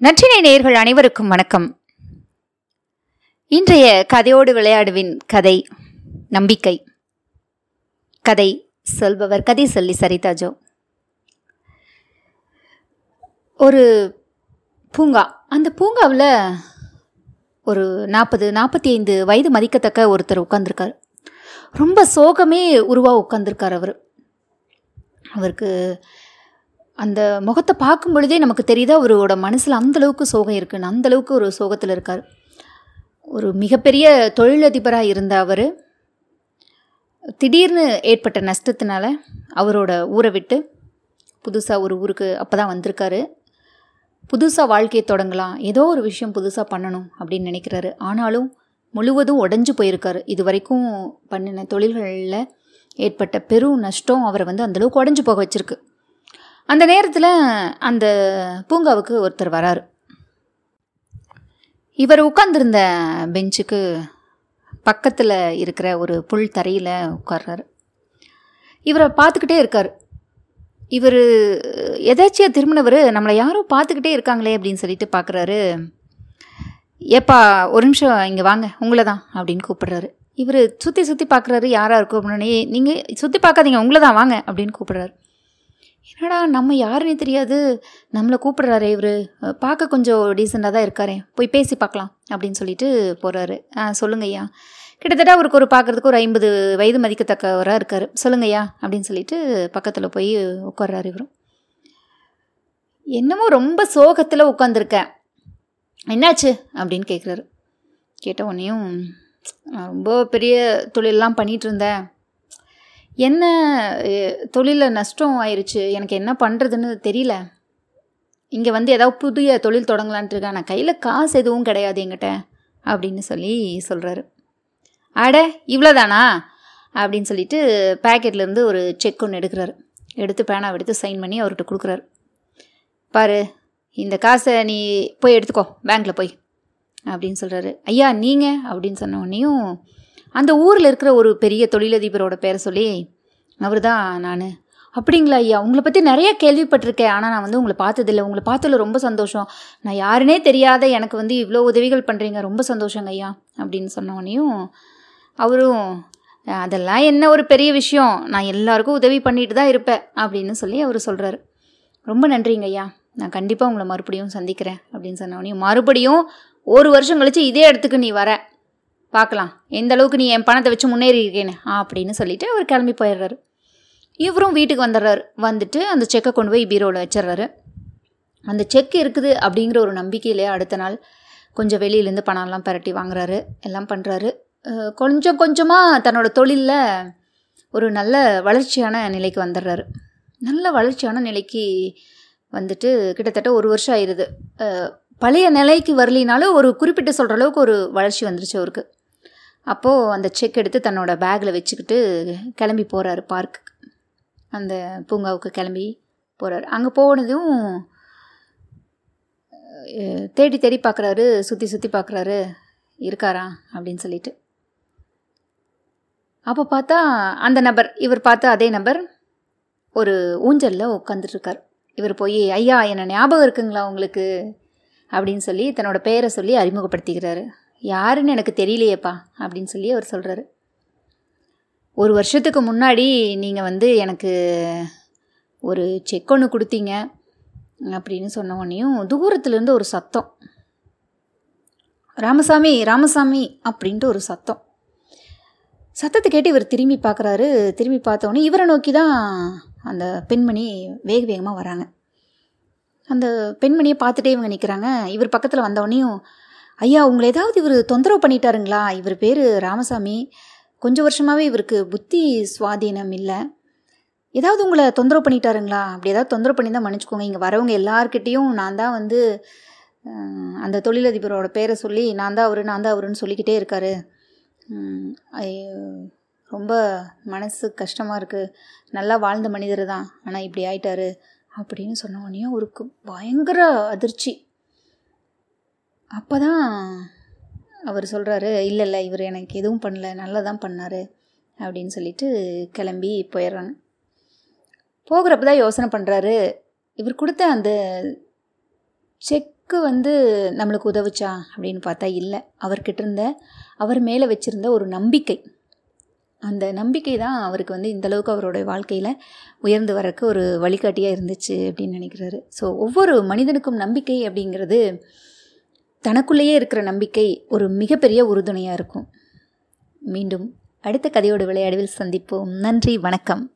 நற்றினை நேயர்கள் அனைவருக்கும் வணக்கம். இன்றைய கதையோடு விளையாடுவின் கதை நம்பிக்கை. கதை சொல்பவர் கதை சொல்லி சரிதாஜோ ஒரு பூங்கா அந்த பூங்காவில் ஒரு நாற்பது நாற்பத்தி ஐந்து வயது மதிக்கத்தக்க ஒருத்தர் உட்காந்துருக்கார் ரொம்ப சோகமே உருவாக உட்காந்துருக்கார் அவர். அவருக்கு அந்த முகத்தை பார்க்கும் பொழுதே நமக்கு தெரியுது? அவரோட மனசில் அந்தளவுக்கு சோகம் இருக்குன்னு அந்தளவுக்கு ஒரு சோகத்தில் இருக்கார். ஒரு மிகப்பெரிய தொழிலதிபராக இருந்த அவர் திடீர்னு ஏற்பட்ட நஷ்டத்தினால அவரோட ஊரை விட்டு புதுசாக ஒரு ஊருக்கு அப்போ தான் வந்திருக்காரு. புதுசாக வாழ்க்கையை தொடங்கலாம் ஏதோ ஒரு விஷயம் புதுசாக பண்ணணும் அப்படின்னு நினைக்கிறாரு. ஆனாலும் முழுவதும் உடஞ்சு போயிருக்காரு. இது வரைக்கும் பண்ணின தொழில்களில் ஏற்பட்ட பெரும் நஷ்டம் அவரை வந்து அந்தளவுக்கு உடஞ்சு போக வச்சுருக்கு. அந்த நேரத்தில் அந்த பூங்காவுக்கு ஒருத்தர் வராரு. இவர் உட்காந்துருந்த பெஞ்சுக்கு பக்கத்தில் இருக்கிற ஒரு புல் தரையில் உட்கார்றாரு. இவரை பார்த்துக்கிட்டே இருக்கார். இவர் எதாச்சியாக திரும்பினவர் நம்மளை யாரோ பார்த்துக்கிட்டே இருக்காங்களே அப்படின்னு சொல்லிட்டு பார்க்குறாரு ஏப்பா ஒரு நிமிஷம் இங்கே வாங்க உங்களை தான் அப்படின்னு கூப்பிடுறாரு. இவர் சுற்றி சுற்றி பார்க்குறாரு யாராக இருக்கும் அப்படின்னே நீங்கள் சுற்றி பார்க்காதீங்க உங்களை தான் வாங்க அப்படின்னு கூப்பிடுறாரு. என்னடா நம்ம யாருன்னே தெரியாது. நம்மளை கூப்பிடுறாரு இவர். பார்க்க கொஞ்சம் டீசெண்டாக தான் இருக்காரே. போய் பேசி பார்க்கலாம் அப்படின்னு சொல்லிட்டு போகிறாரு ஆ சொல்லுங்கய்யா கிட்டத்தட்ட அவருக்கு ஒரு பார்க்குறதுக்கு ஒரு ஐம்பது வயது மதிக்கத்தக்கவராக இருக்கார். சொல்லுங்கய்யா அப்படின்னு சொல்லிட்டு பக்கத்தில் போய் உட்கார்றாரு இவரும் என்னமோ ரொம்ப சோகத்தில் உட்காந்துருக்கேன் என்னாச்சு? அப்படின்னு கேட்குறாரு கேட்ட உடனேயும் ரொம்ப பெரிய தொழிலெலாம் பண்ணிகிட்டு இருந்தேன். என்ன தொழிலில் நஷ்டம் ஆயிடுச்சு எனக்கு என்ன பண்ணுறதுன்னு தெரியல. இங்கே வந்து ஏதாவது புதிய தொழில் தொடங்கலான்ட்டு இருக்கேன் நான் கையில் காசு எதுவும் கிடையாது எங்கிட்ட அப்படின்னு சொல்லி சொல்கிறாரு அட இவ்வளோதானா அப்படின்னு சொல்லிட்டு பேக்கெட்லேருந்து ஒரு செக் ஒன்று எடுக்கிறாரு. எடுத்து பேனாவை எடுத்து சைன் பண்ணி அவர்கிட்ட கொடுக்குறாரு. பாரு இந்த காசை நீ போய் எடுத்துக்கோ பேங்க்கில் போய் அப்படின்னு சொல்கிறாரு ஐயா நீங்கள் அப்படின்னு சொன்ன உடனேயும் அந்த ஊரில் இருக்கிற ஒரு பெரிய தொழிலதிபரோட பேரை சொல்லி அவர் தான் நான்? அப்படிங்களா ஐயா உங்களை பற்றி நிறைய கேள்விப்பட்டிருக்கேன். ஆனால் நான் வந்து உங்களை பார்த்ததில்ல. உங்களை பார்த்ததில் ரொம்ப சந்தோஷம். நான் யாருனே தெரியாத எனக்கு வந்து இவ்வளோ உதவிகள் பண்ணுறீங்க ரொம்ப சந்தோஷங்க ஐயா அப்படின்னு சொன்னோடனையும் அவரும் அதெல்லாம் என்ன ஒரு பெரிய விஷயம். நான் எல்லாருக்கும் உதவி பண்ணிட்டு தான் இருப்பேன் அப்படின்னு சொல்லி அவர் சொல்கிறாரு ரொம்ப நன்றிங்க ஐயா. நான் கண்டிப்பாக உங்களை மறுபடியும் சந்திக்கிறேன் அப்படின்னு சொன்னோடனையும் மறுபடியும் ஒரு வருஷம் கழித்து இதே இடத்துக்கு நீ வர. பார்க்கலாம். எந்த அளவுக்கு நீ என் பணத்தை வச்சு முன்னேறி இருக்கேன்னு அப்படின்னு சொல்லிட்டு அவர் கிளம்பி போயிடுறாரு. இவரும் வீட்டுக்கு வந்துடுறாரு. வந்துட்டு அந்த செக்கை கொண்டு போய் பீரோவில் வச்சிடுறாரு. அந்த செக் இருக்குது அப்படிங்கிற ஒரு நம்பிக்கையிலே அடுத்த நாள் கொஞ்சம் வெளியிலேருந்து பணம்லாம் பரட்டி வாங்குறாரு. எல்லாம் பண்ணுறாரு கொஞ்சம் கொஞ்சமாக தன்னோட தொழிலில் ஒரு நல்ல வளர்ச்சியான நிலைக்கு வந்துடுறாரு. நல்ல வளர்ச்சியான நிலைக்கு வந்துட்டு கிட்டத்தட்ட ஒரு வருஷம் ஆயிடுது பழைய நிலைக்கு வரலினாலும் ஒரு குறிப்பிட்டு சொல்கிற அளவுக்கு ஒரு வளர்ச்சி வந்துருச்சு அவருக்கு. அப்போது அந்த செக் எடுத்து தன்னோட பேக்கில் வச்சுக்கிட்டு கிளம்பி போகிறாரு பார்க்குக்கு அந்த பூங்காவுக்கு கிளம்பி போகிறார் அங்கே போனதும் தேடி தேடி பார்க்குறாரு சுற்றி சுற்றி பார்க்குறாரு இருக்காரா? அப்படின்னு சொல்லிட்டு. அப்போ பார்த்தா அந்த நபர் இவர் பார்த்த அதே நபர் ஒரு ஊஞ்சலில் உட்காந்துட்ருக்கார் இவர் போய் ஐயா என்ன ஞாபகம் இருக்குங்களா உங்களுக்கு? அப்படின்னு சொல்லி தன்னோட பேரை சொல்லி அறிமுகப்படுத்திக்கிறாரு. யாருன்னு எனக்கு தெரியலையேப்பா அப்படின்னு சொல்லி அவர் சொல்கிறாரு ஒரு வருஷத்துக்கு முன்னாடி நீங்கள் வந்து எனக்கு ஒரு செக் ஒன்று கொடுத்தீங்க அப்படின்னு சொன்ன உடனேயும் தூரத்துலேருந்து ஒரு சத்தம். ராமசாமி ராமசாமி அப்படின்ட்டு ஒரு சத்தம். சத்தத்தை கேட்டு இவர் திரும்பி பார்க்குறாரு. திரும்பி பார்த்தோன்னே இவரை நோக்கி தான் அந்த பெண்மணி வேக வேகமாக வராங்க. அந்த பெண்மணியை பார்த்துட்டே இவங்க நிற்கிறாங்க இவர் பக்கத்தில் வந்தவொடனையும் ஐயா உங்களை ஏதாவது இவர் தொந்தரவு பண்ணிட்டாருங்களா? இவர் பேர் ராமசாமி. கொஞ்சம் வருஷமாகவே இவருக்கு புத்தி சுவாதீனம் இல்லை. ஏதாவது உங்களை தொந்தரவு பண்ணிட்டாருங்களா? அப்படி ஏதாவது தொந்தரவு பண்ணி தான் மன்னிச்சுக்கோங்க. இங்கே வரவங்க எல்லாருக்கிட்டேயும் நான் தான் வந்து அந்த தொழிலதிபரோட பேரை சொல்லி நான் தான் அவரு நான் தான் அவருன்னு சொல்லிக்கிட்டே இருக்காரு. ரொம்ப மனசு கஷ்டமாக இருக்குது நல்லா வாழ்ந்த மனிதர் தான். ஆனால் இப்படி ஆயிட்டாரு. அப்படின்னு சொன்ன உடனே அவருக்கு பயங்கர அதிர்ச்சி. அப்போ தான் அவர் சொல்கிறாரு இல்லை இல்லை இவர் எனக்கு எதுவும் பண்ணல நல்லா தான் பண்ணார் அப்படின்னு சொல்லிட்டு கிளம்பி போயிடுறாங்க. போகிறப்ப தான் யோசனை பண்ணுறாரு இவர் கொடுத்த அந்த செக்கு வந்து நம்மளுக்கு உதவுச்சா? அப்படின்னு பார்த்தா இல்லை அவர்கிட்ட இருந்த அவர் மேலே வச்சுருந்த ஒரு நம்பிக்கை. அந்த நம்பிக்கை தான் அவருக்கு வந்து இந்தளவுக்கு அவருடைய வாழ்க்கையில் உயர்ந்து வரக்கு ஒரு வழிகாட்டியாக இருந்துச்சு அப்படின்னு நினைக்கிறாரு. ஸோ ஒவ்வொரு மனிதனுக்கும் நம்பிக்கை அப்படிங்கிறது தனக்குள்ளேயே இருக்கிற நம்பிக்கை ஒரு மிகப்பெரிய உறுதுணையாக இருக்கும். மீண்டும் அடுத்த கதையோடு விளையாடுவில் சந்திப்போம். நன்றி வணக்கம்.